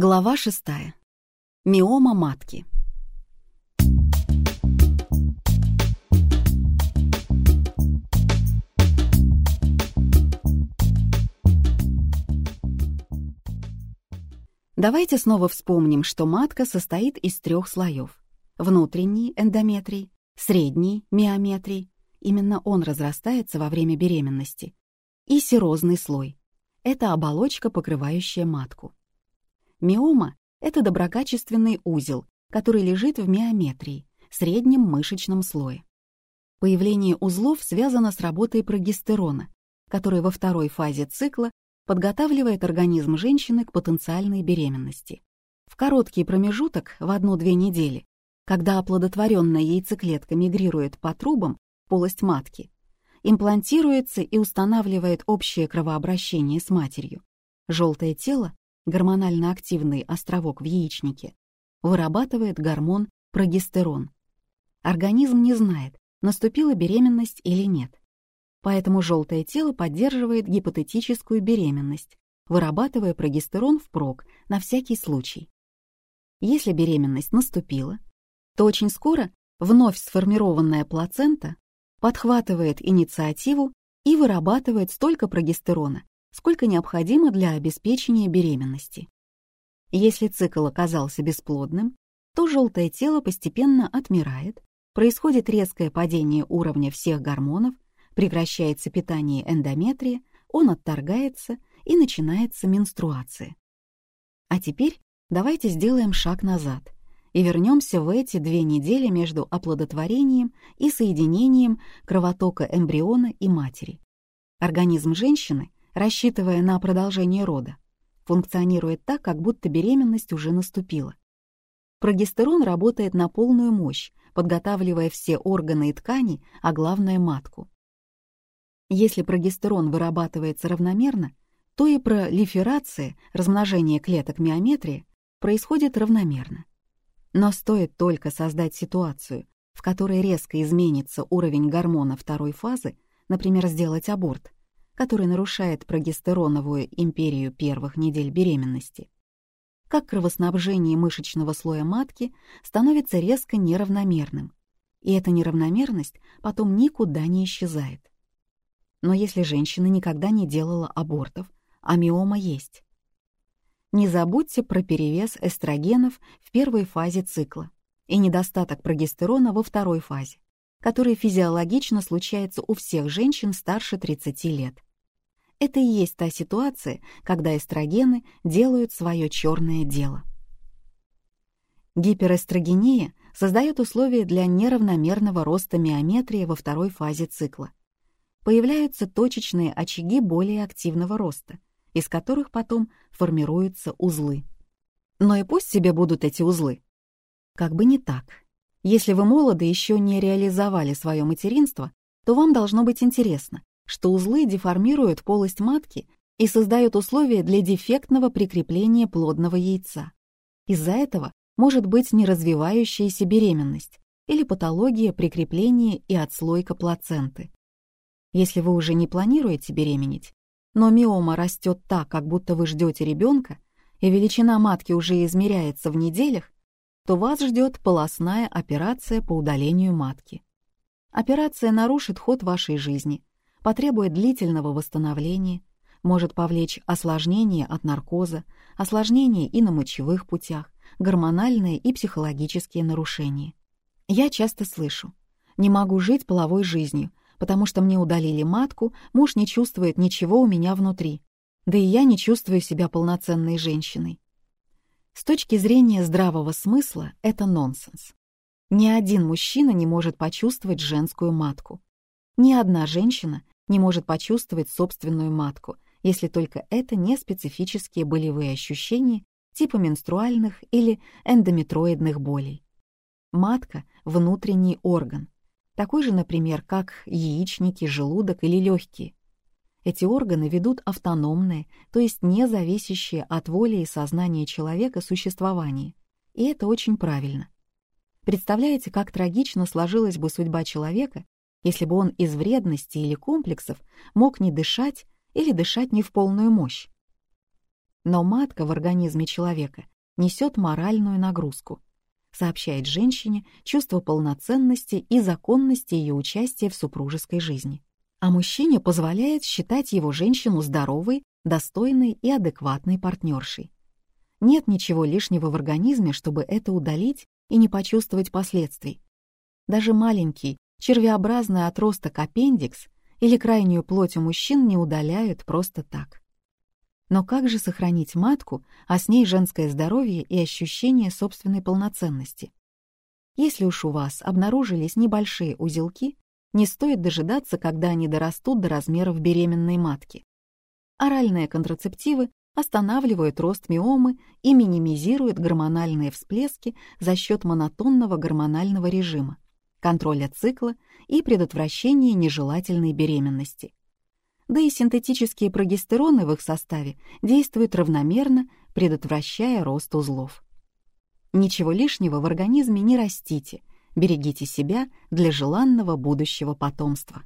Глава шестая. Миома матки. Давайте снова вспомним, что матка состоит из трех слоев. Внутренний эндометрий, средний миометрий, именно он разрастается во время беременности, и серозный слой. Это оболочка, покрывающая матку. Миома — это доброкачественный узел, который лежит в миометрии, среднем мышечном слое. Появление узлов связано с работой прогестерона, который во второй фазе цикла подготавливает организм женщины к потенциальной беременности. В короткий промежуток, в одну-две недели, когда оплодотворенная яйцеклетка мигрирует по трубам полость матки, имплантируется и устанавливает общее кровообращение с матерью. Желтое тело гормонально активный островок в яичнике, вырабатывает гормон прогестерон. Организм не знает, наступила беременность или нет. Поэтому желтое тело поддерживает гипотетическую беременность, вырабатывая прогестерон впрок на всякий случай. Если беременность наступила, то очень скоро вновь сформированная плацента подхватывает инициативу и вырабатывает столько прогестерона, сколько необходимо для обеспечения беременности. Если цикл оказался бесплодным, то желтое тело постепенно отмирает, происходит резкое падение уровня всех гормонов, прекращается питание эндометрия, он отторгается и начинается менструация. А теперь давайте сделаем шаг назад и вернемся в эти две недели между оплодотворением и соединением кровотока эмбриона и матери. Организм женщины рассчитывая на продолжение рода, функционирует так, как будто беременность уже наступила. Прогестерон работает на полную мощь, подготавливая все органы и ткани, а главное — матку. Если прогестерон вырабатывается равномерно, то и пролиферация, размножение клеток миометрии, происходит равномерно. Но стоит только создать ситуацию, в которой резко изменится уровень гормона второй фазы, например, сделать аборт, который нарушает прогестероновую империю первых недель беременности. Как кровоснабжение мышечного слоя матки становится резко неравномерным, и эта неравномерность потом никуда не исчезает. Но если женщина никогда не делала абортов, а миома есть, не забудьте про перевес эстрогенов в первой фазе цикла и недостаток прогестерона во второй фазе, который физиологично случается у всех женщин старше 30 лет. Это и есть та ситуация, когда эстрогены делают свое черное дело. Гиперэстрогения создает условия для неравномерного роста миометрии во второй фазе цикла. Появляются точечные очаги более активного роста, из которых потом формируются узлы. Но и пусть себе будут эти узлы. Как бы не так. Если вы молоды еще не реализовали свое материнство, то вам должно быть интересно, что узлы деформируют полость матки и создают условия для дефектного прикрепления плодного яйца. Из-за этого может быть неразвивающаяся беременность или патология прикрепления и отслойка плаценты. Если вы уже не планируете беременеть, но миома растет так, как будто вы ждете ребенка, и величина матки уже измеряется в неделях, то вас ждет полостная операция по удалению матки. Операция нарушит ход вашей жизни, потребует длительного восстановления, может повлечь осложнения от наркоза, осложнения и на мочевых путях, гормональные и психологические нарушения. Я часто слышу «не могу жить половой жизнью, потому что мне удалили матку, муж не чувствует ничего у меня внутри, да и я не чувствую себя полноценной женщиной». С точки зрения здравого смысла это нонсенс. Ни один мужчина не может почувствовать женскую матку. Ни одна женщина не может почувствовать собственную матку, если только это не специфические болевые ощущения типа менструальных или эндометроидных болей. Матка — внутренний орган, такой же, например, как яичники, желудок или легкие. Эти органы ведут автономное, то есть не зависящее от воли и сознания человека существование, и это очень правильно. Представляете, как трагично сложилась бы судьба человека, если бы он из вредности или комплексов мог не дышать или дышать не в полную мощь. Но матка в организме человека несет моральную нагрузку, сообщает женщине чувство полноценности и законности ее участия в супружеской жизни. А мужчине позволяет считать его женщину здоровой, достойной и адекватной партнершей. Нет ничего лишнего в организме, чтобы это удалить и не почувствовать последствий. Даже маленький, червеобразный отросток аппендикс или крайнюю плоть у мужчин не удаляют просто так. Но как же сохранить матку, а с ней женское здоровье и ощущение собственной полноценности? Если уж у вас обнаружились небольшие узелки, не стоит дожидаться, когда они дорастут до размеров беременной матки. Оральные контрацептивы останавливают рост миомы и минимизируют гормональные всплески за счет монотонного гормонального режима, контроля цикла и предотвращения нежелательной беременности да и синтетические прогестероны в их составе действуют равномерно, предотвращая рост узлов. Ничего лишнего в организме не растите, берегите себя для желанного будущего потомства.